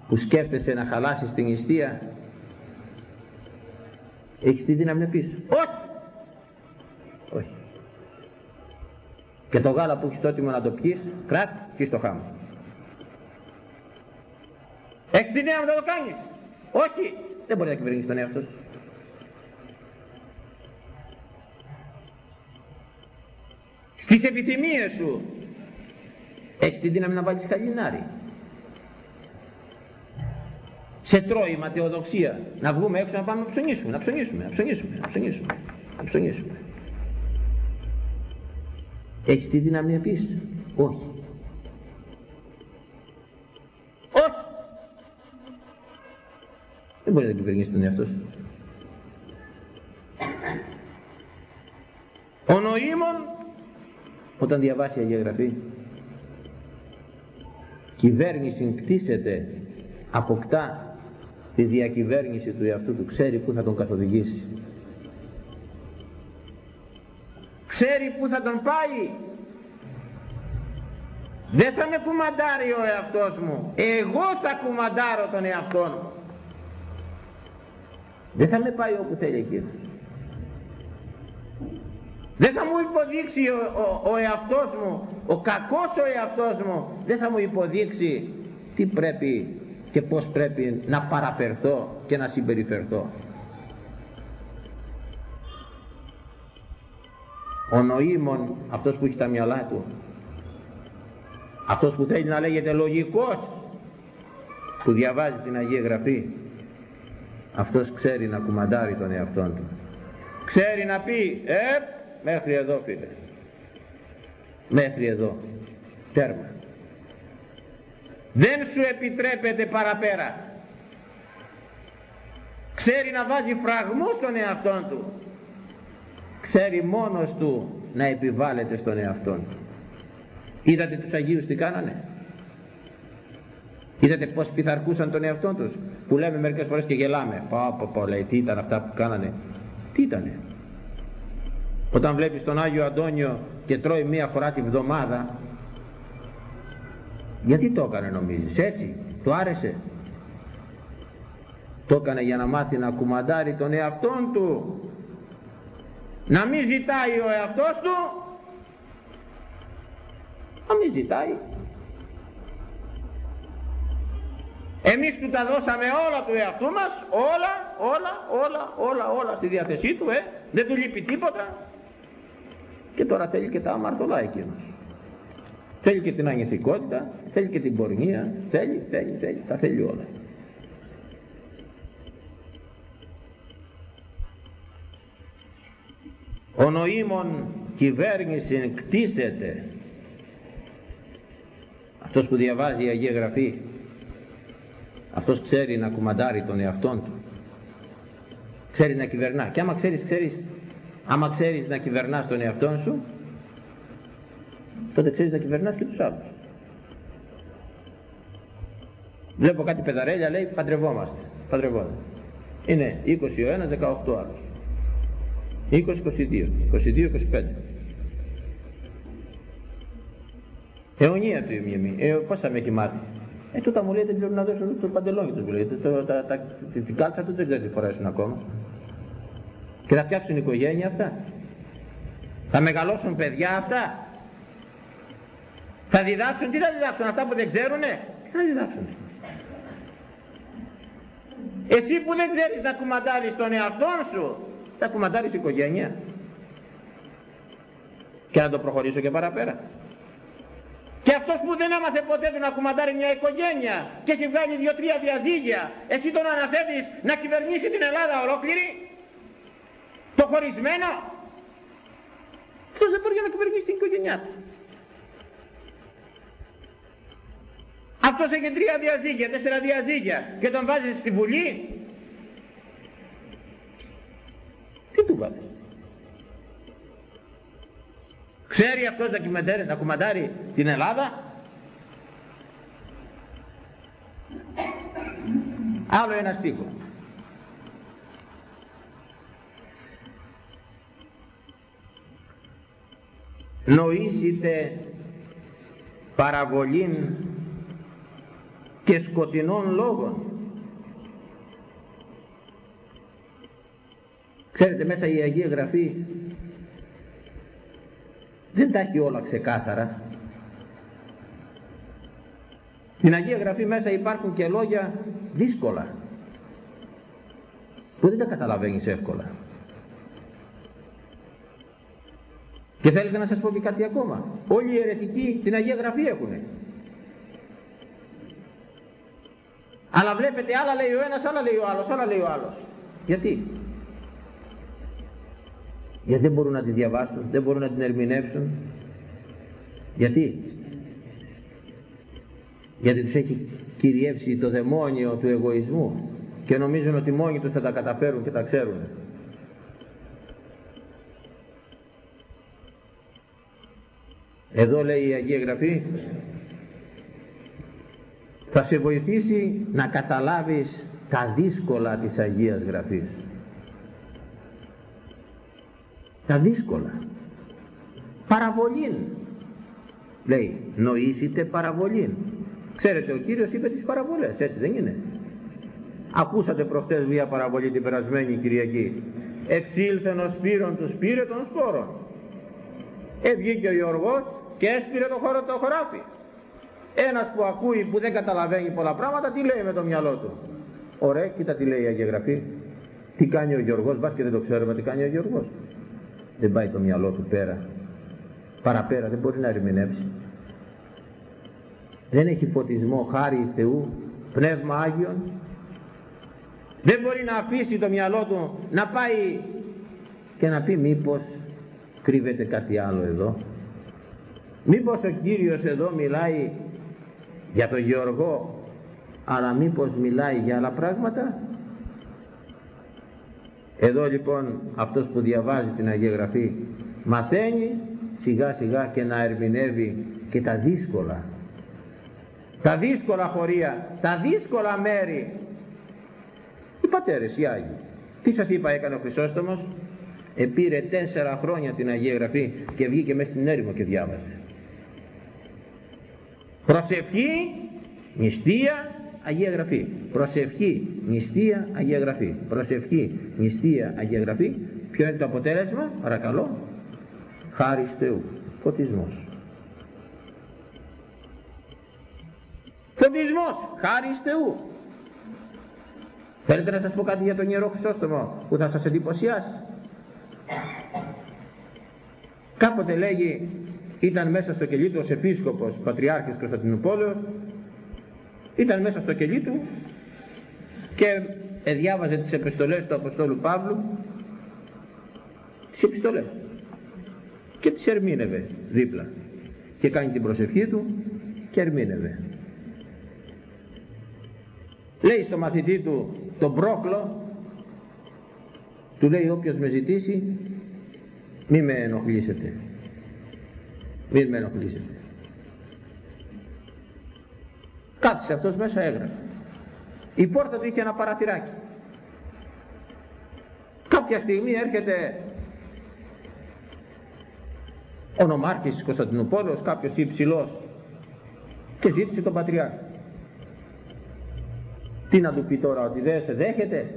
που σκέφτεσαι να χαλάσεις την ιστία έχεις τη δύναμη να πεις όχι όχι και το γάλα που έχεις τότε να το πιείς κράτ και στο χάμο έχεις τη δύναμη να το κάνεις. Όχι. Δεν μπορεί να κυβερνήσεις τον εαυτό σου. Στις επιθυμίες σου. Έχεις τη δύναμη να βάλεις χαλινάρι σε τρώει ματαιοδοξία να βγούμε έξω να πάμε να ψωνίσουμε, να ψωνίσουμε, να ψωνίσουμε, να ψωνίσουμε, να ψωνίσουμε. Έχεις τη δύναμη να πεις, όχι. Όχι. Δεν μπορεί να κυβερνήσει τον εαυτό σου. Ο νοήμων όταν διαβάσει η Αγία Γραφή κυβέρνηση κτίσεται αποκτά τη διακυβέρνηση του εαυτού του ξέρει που θα τον καθοδηγήσει ξέρει που θα τον πάει. Δεν θα με κουμαντάρει ο εαυτός μου. Εγώ θα κουμαντάρω τον εαυτό μου. Δεν θα με πάει όπου θέλει εκείνος. Δεν θα μου υποδείξει ο, ο, ο εαυτός μου ο κακός ο εαυτός μου. Δεν θα μου υποδείξει τι πρέπει και πώς πρέπει να παραφερθώ και να συμπεριφερθώ. Ο νοήμων, αυτός που έχει τα μυαλά του, αυτός που θέλει να λέγεται λογικός, που διαβάζει την Αγία Γραφή, αυτός ξέρει να κουμαντάρει τον εαυτό του. Ξέρει να πει, ε, μέχρι εδώ φίλε, μέχρι εδώ, τέρμα δεν σου επιτρέπεται παραπέρα. Ξέρει να βάζει φραγμούς στον εαυτό του ξέρει μόνος του να επιβάλλεται στον εαυτό του είδατε τους Αγίους τι κάνανε; Είδατε πως πειθαρχούσαν τον εαυτό τους; Που λέμε μερικές φορές και γελάμε πω πω πω λέει τι ήταν αυτά που κάνανε; Τι ήτανε; Όταν βλέπεις τον Άγιο Αντώνιο και τρώει μία φορά τη βδομάδα γιατί το έκανε νομίζεις έτσι, του άρεσε; Το έκανε για να μάθει να κουμαντάρει τον εαυτόν του. Να μην ζητάει ο εαυτός του. Να μην ζητάει. Εμείς του τα δώσαμε όλα του εαυτού μας, όλα, όλα, όλα, όλα, όλα στη διάθεσή του, ε. Δεν του λείπει τίποτα. Και τώρα θέλει και τα αμαρτωλά εκείνος. Θέλει και την ανηθικότητα, θέλει και την πορνεία, θέλει, θέλει, θέλει, τα θέλει όλα. Ο νοήμων κυβέρνηση κτίσεται. Αυτός που διαβάζει η Αγία Γραφή, αυτός ξέρει να κουμαντάρει τον εαυτόν του. Ξέρει να κυβερνά. Και άμα ξέρεις, ξέρεις, άμα ξέρεις να κυβερνάς τον εαυτόν σου, τότε ξέρεις να κυβερνάς και τους άλλους. Βλέπω κάτι πεδαρέλια λέει παντρευόμαστε. Παντρευόμαστε. Είναι 20 ο ένας, 18 άλλος. 20-22, 22-25. Αιωνία του η μία ε, πόσα με έχει μάθει; Ε, τότε μου λέει δεν ξέρω να δώσω το παντελόνι τους, λέει. Το, τα, τα, την κάλτσα τους δεν ξέρει τι φορέσουν ακόμα. Και θα φτιάξουν οικογένεια αυτά. Θα μεγαλώσουν παιδιά αυτά. Θα διδάξουν, τι θα διδάξουν αυτά που δεν ξέρουνε; Τι θα διδάξουν; Εσύ που δεν ξέρεις να κουμαντάρεις τον εαυτό σου, θα κουμαντάρεις οικογένεια. Και να το προχωρήσω και παραπέρα. Και αυτός που δεν έμαθε ποτέ του να κουμαντάρει μια οικογένεια και έχει βγάλει δύο-τρία διαζύγια, εσύ τον αναθέτεις να κυβερνήσει την Ελλάδα ολόκληρη, το χωρισμένο, αυτός δεν μπορεί να κυβερνήσει την οικογένειά του. Αυτός έχει τρία διαζύγια, τέσσερα διαζύγια και τον βάζεις στη Βουλή; Τι του βάζεις. Ξέρει αυτός να, να κουμαντάρει την Ελλάδα; Άλλο ένα στίχο. Νοήσετε παραβολήν και σκοτεινών λόγων. Ξέρετε μέσα η Αγία Γραφή δεν τα έχει όλα ξεκάθαρα. Στην Αγία Γραφή μέσα υπάρχουν και λόγια δύσκολα που δεν τα καταλαβαίνεις εύκολα. Και θέλετε να σας πω και κάτι ακόμα. Όλοι οι αιρετικοί την Αγία Γραφή έχουνε. Αλλά βλέπετε άλλα λέει ο ένας, άλλα λέει ο άλλος, άλλα λέει ο άλλος. Γιατί; Γιατί δεν μπορούν να τη διαβάσουν, δεν μπορούν να την ερμηνεύσουν. Γιατί; Γιατί τους έχει κυριεύσει το δαιμόνιο του εγωισμού και νομίζουν ότι μόνοι τους θα τα καταφέρουν και τα ξέρουν. Εδώ λέει η Αγία Γραφή θα σε βοηθήσει να καταλάβεις τα δύσκολα της Αγίας Γραφής. Τα δύσκολα. Παραβολήν. Λέει, νοήσετε παραβολήν. Ξέρετε, ο Κύριος είπε τις παραβολές, έτσι δεν είναι. Ακούσατε προχτές μια παραβολή την περασμένη Κυριακή. Εξήλθεν ο σπύρον τους σπύρε των σπόρων. Έβγήκε ο Γιώργος και έσπηρε το χώρο το χωράφι. Ένας που ακούει που δεν καταλαβαίνει πολλά πράγματα τι λέει με το μυαλό του. Ωραία, κοίτα τι λέει η Αγία Γραφή. Τι κάνει ο Γιώργος, μπας και δεν το ξέρουμε τι κάνει ο Γιώργος. Δεν πάει το μυαλό του πέρα. Παραπέρα δεν μπορεί να ερμηνεύσει. Δεν έχει φωτισμό χάρη Θεού, πνεύμα Άγιον. Δεν μπορεί να αφήσει το μυαλό του να πάει και να πει μήπως κρύβεται κάτι άλλο εδώ; Μήπως ο Κύριος εδώ μιλάει για τον Γεωργό αλλά μήπως μιλάει για άλλα πράγματα; Εδώ λοιπόν αυτός που διαβάζει την Αγία Γραφή μαθαίνει σιγά σιγά και να ερμηνεύει και τα δύσκολα. Τα δύσκολα χωρία τα δύσκολα μέρη. Οι πατέρες οι Άγιοι. Τι σας είπα έκανε ο Χρυσόστομος; Επήρε τέσσερα χρόνια την Αγία Γραφή και βγήκε μέσα στην έρημο και διάβασε Προσευχή, νηστεία, Αγία Γραφή. Προσευχή, νηστεία, Αγία Γραφή. Προσευχή, νηστεία, Αγία Γραφή. Ποιο είναι το αποτέλεσμα, παρακαλώ; Χάρη Θεού. Φωτισμός. Φωτισμός, χάρη Θεού. Θέλετε να σας πω κάτι για τον Ιερό Χρυσόστομο που θα σας εντυπωσιάσει; Κάποτε λέγει ήταν μέσα στο κελί του ως επίσκοπος Πατριάρχης Κωνσταντινούπολεως ήταν μέσα στο κελί του και διάβαζε τις επιστολές του Αποστόλου Παύλου τις επιστολές και τις ερμήνευε δίπλα και κάνει την προσευχή του και ερμήνευε λέει στο μαθητή του τον πρόκλο του λέει όποιος με ζητήσει μη με ενοχλήσετε μην με ενοχλήσετε. Κάτσε αυτός μέσα έγραφε. Η πόρτα του είχε ένα παραθυράκι. Κάποια στιγμή έρχεται ο νομάρχης της Κωνσταντινούπολης, κάποιος υψηλός και ζήτησε τον Πατριάρχη. Τι να του πει τώρα, ότι δεν σε δέχεται,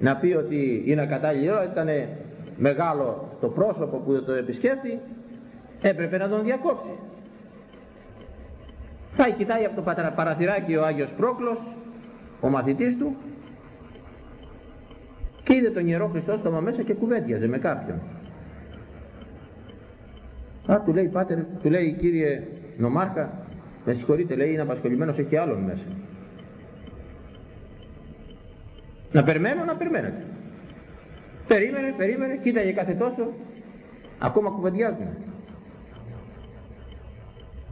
να πει ότι είναι κατάλληλο, ήταν μεγάλο το πρόσωπο που το επισκέφτει έπρεπε να τον διακόψει. Πάει κοιτάει από το παραθυράκι ο Άγιος Πρόκλος, ο μαθητής του και είδε τον Ιερό Χριστόστομα μέσα και κουβέντιαζε με κάποιον. Α, του λέει πάτερ, του λέει κύριε νομάρχα, με συγχωρείτε λέει είναι απασχολημένος, έχει άλλον μέσα. Να περιμένω, να περιμένετε. Περίμενε, περίμενε, κοίταγε κάθε τόσο, ακόμα κουβεντιάζουν.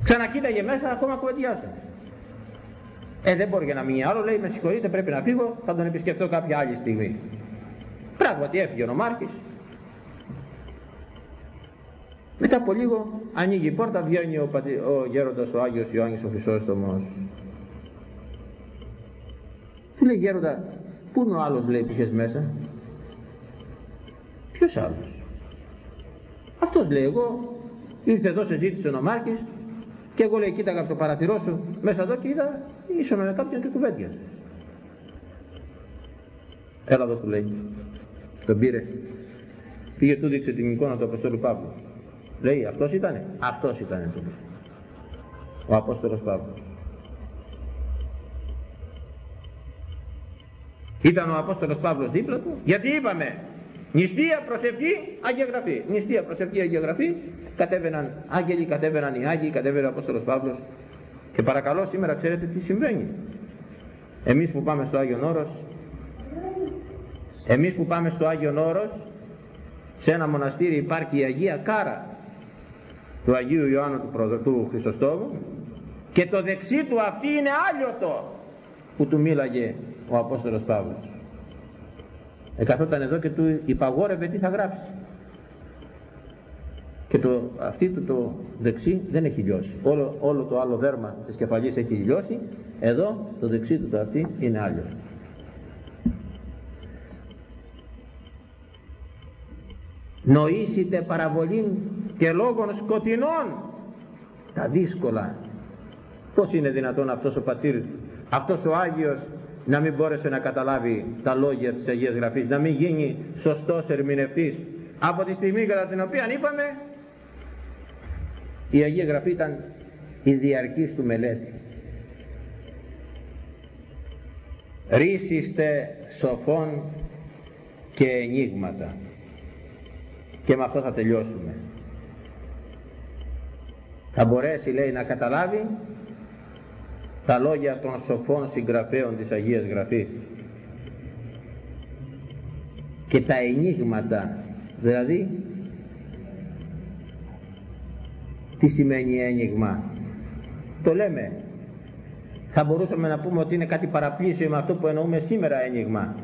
Ξανακοίταγε μέσα, ακόμα κουβεντιάζουν. Ε, δεν μπορεί να μείνει άλλο, λέει, με συγχωρείτε, πρέπει να φύγω, θα τον επισκεφτώ κάποια άλλη στιγμή. Πράγματι έφυγε ο Νομάρχης. Μετά από λίγο ανοίγει η πόρτα, βγαίνει ο, πατη, ο γέροντας ο Άγιος Ιωάννης ο Χρυσόστομος. Του λέει γέροντα, πού είναι ο άλλος λέει που είχες μέσα; Ποιος άλλος; Αυτός λέει εγώ, ήρθε εδώ σε ζήτησε ο Νομάρχης και εγώ λέει κοίταγα από το παρατηρό σου μέσα εδώ και είδα ίσον με κάποιον και κουβέντιαζε. Έλα εδώ του λέει. Τον πήρε. Πήγε του δείξε την εικόνα του Αποστόλου Παύλου. Λέει αυτός ήτανε. Αυτός ήτανε. Ο Απόστολος Παύλος. Ήταν ο Απόστολος Παύλος δίπλα του γιατί είπαμε νηστεία προσευχή Αγία Γραφή. Νηστεία προσευχή Αγία Γραφή κατέβαιναν άγγελοι, κατέβαιναν οι Άγιοι, κατέβαινε ο Απόστολος Παύλος και παρακαλώ σήμερα ξέρετε τι συμβαίνει. Εμείς που πάμε στο Άγιο Όρος εμείς που πάμε στο Άγιο Όρος σε ένα μοναστήρι υπάρχει η Αγία Κάρα του Αγίου Ιωάννου του, του Χρυσοστόμου και το δεξί του αυτή είναι άλλιωτο που του μίλαγε ο Απόστολος Παύλος. Εκαθόταν εδώ και του υπαγόρευε τι θα γράψει. Και το, αυτή του το δεξί δεν έχει λιώσει. Όλο, όλο το άλλο δέρμα της κεφαλής έχει λιώσει. Εδώ το δεξί του το αυτή είναι άλλο. Νοήσετε παραβολήν και λόγων σκοτεινών τα δύσκολα. Πώς είναι δυνατόν αυτός ο πατήρ, αυτός ο Άγιος να μην μπόρεσε να καταλάβει τα λόγια της Αγίας Γραφής, να μην γίνει σωστός ερμηνευτής από τη στιγμή κατά την οποία είπαμε η Αγία Γραφή ήταν η διαρκής του μελέτη. Ρίσιστε σοφών και ενίγματα. Και με αυτό θα τελειώσουμε. Θα μπορέσει λέει να καταλάβει τα λόγια των σοφών συγγραφέων της Αγίας Γραφής. Και τα ενίγματα δηλαδή τι σημαίνει ένιγμα. Το λέμε. Θα μπορούσαμε να πούμε ότι είναι κάτι παραπλήσιο με αυτό που εννοούμε σήμερα ένιγμα.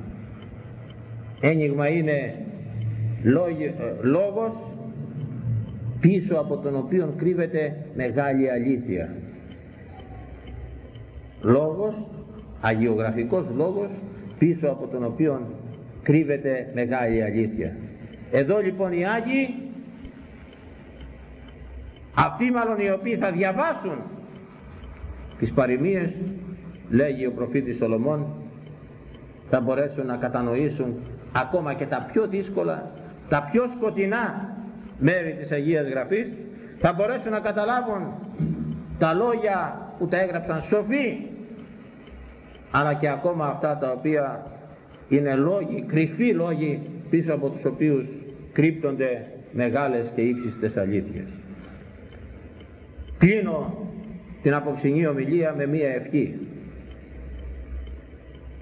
Ένιγμα είναι ε, λόγος πίσω από τον οποίο κρύβεται μεγάλη αλήθεια λόγος αγιογραφικός λόγος πίσω από τον οποίο κρύβεται μεγάλη αλήθεια. Εδώ λοιπόν οι Άγιοι αυτοί μάλλον οι οποίοι θα διαβάσουν τις παροιμίες λέγει ο προφήτης Σολομών θα μπορέσουν να κατανοήσουν ακόμα και τα πιο δύσκολα τα πιο σκοτεινά μέρη της Αγίας Γραφής θα μπορέσουν να καταλάβουν τα λόγια που τα έγραψαν σοφοί αλλά και ακόμα αυτά τα οποία είναι λόγοι, κρυφοί λόγοι πίσω από τους οποίους κρύπτονται μεγάλες και ύψιστες αλήθειες. Κλείνω την απόψινή ομιλία με μία ευχή.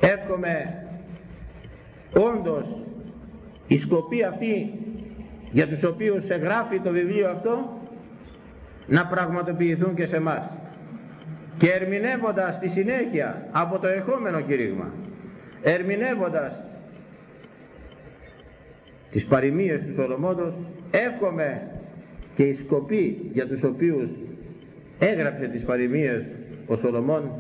Εύχομαι όντως η σκοπή αυτή για τους οποίους εγγράφει το βιβλίο αυτό να πραγματοποιηθούν και σε μας και ερμηνεύοντας τη συνέχεια από το ερχόμενο κηρύγμα ερμηνεύοντας τις παροιμίες του Σολομόντος εύχομαι και η σκοπή για τους οποίους έγραψε τις παροιμίες ο Σολομών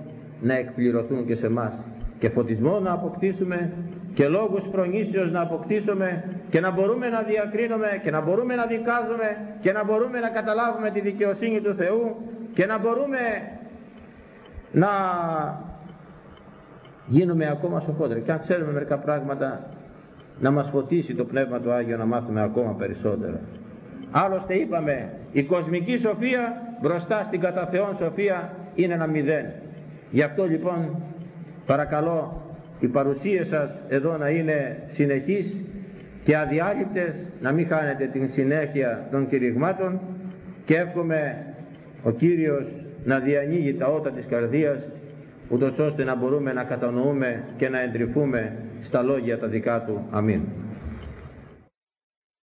να εκπληρωθούν και σε μας και φωτισμός να αποκτήσουμε και λόγους προνήσεως να αποκτήσουμε και να μπορούμε να διακρίνουμε και να μπορούμε να δικάζουμε και να μπορούμε να καταλάβουμε τη δικαιοσύνη του Θεού και να μπορούμε να γίνουμε ακόμα σοφότεροι και αν ξέρουμε μερικά πράγματα να μας φωτίσει το Πνεύμα του Άγιο να μάθουμε ακόμα περισσότερα άλλωστε είπαμε η κοσμική σοφία μπροστά στην κατά Θεόν σοφία είναι ένα μηδέν. Γι' αυτό λοιπόν παρακαλώ οι παρουσίες σας εδώ να είναι συνεχείς και αδιάλειπτες να μην χάνετε την συνέχεια των κηρυγμάτων και εύχομαι ο Κύριος να διανοίγει τα ότα της καρδίας ούτως ώστε να μπορούμε να κατανοούμε και να εντρυφούμε στα λόγια τα δικά Του. Αμήν.